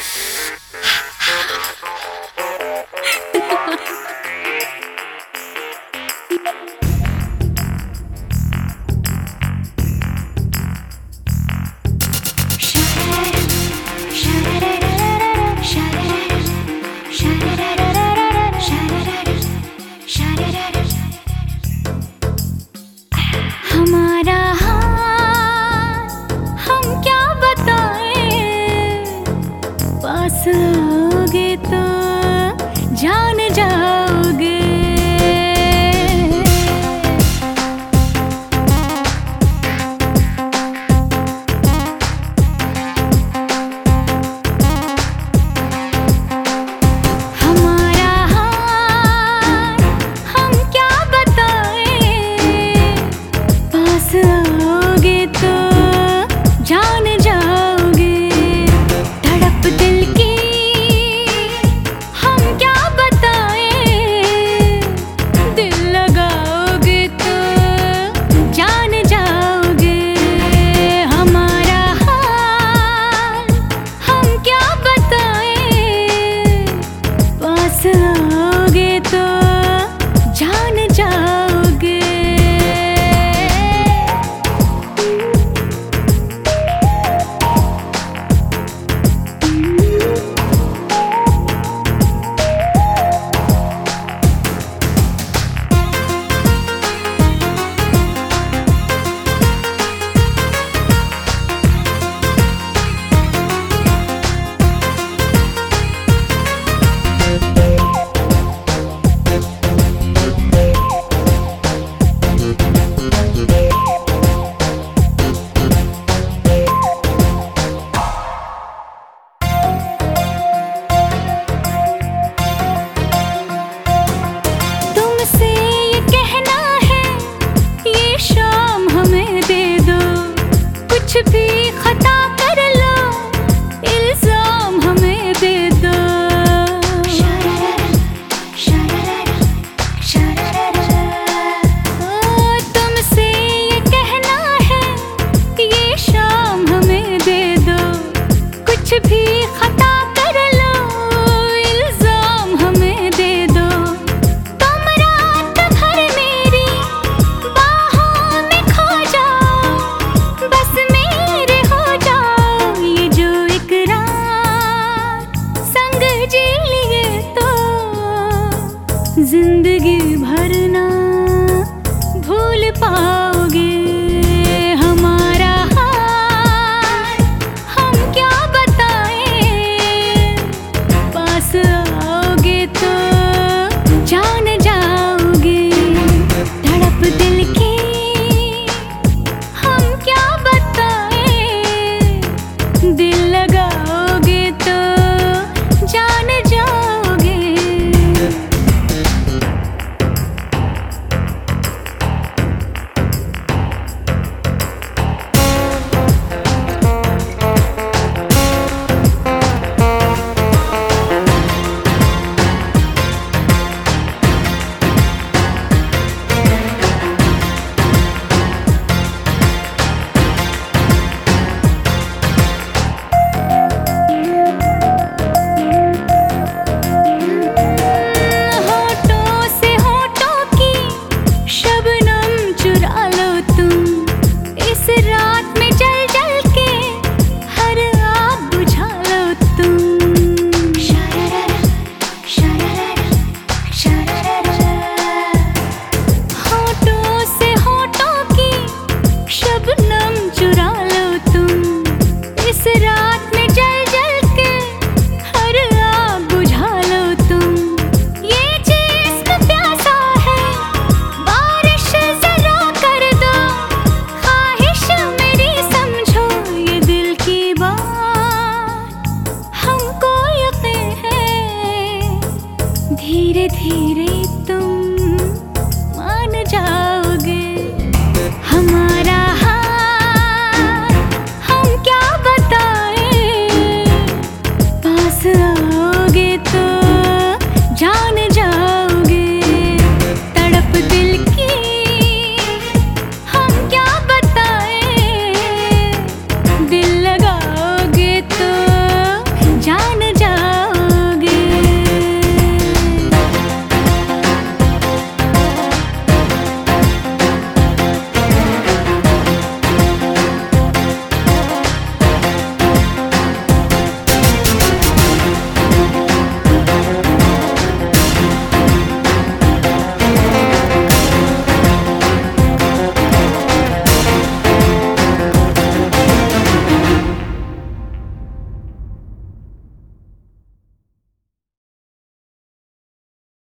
Shh. धीरे धीरे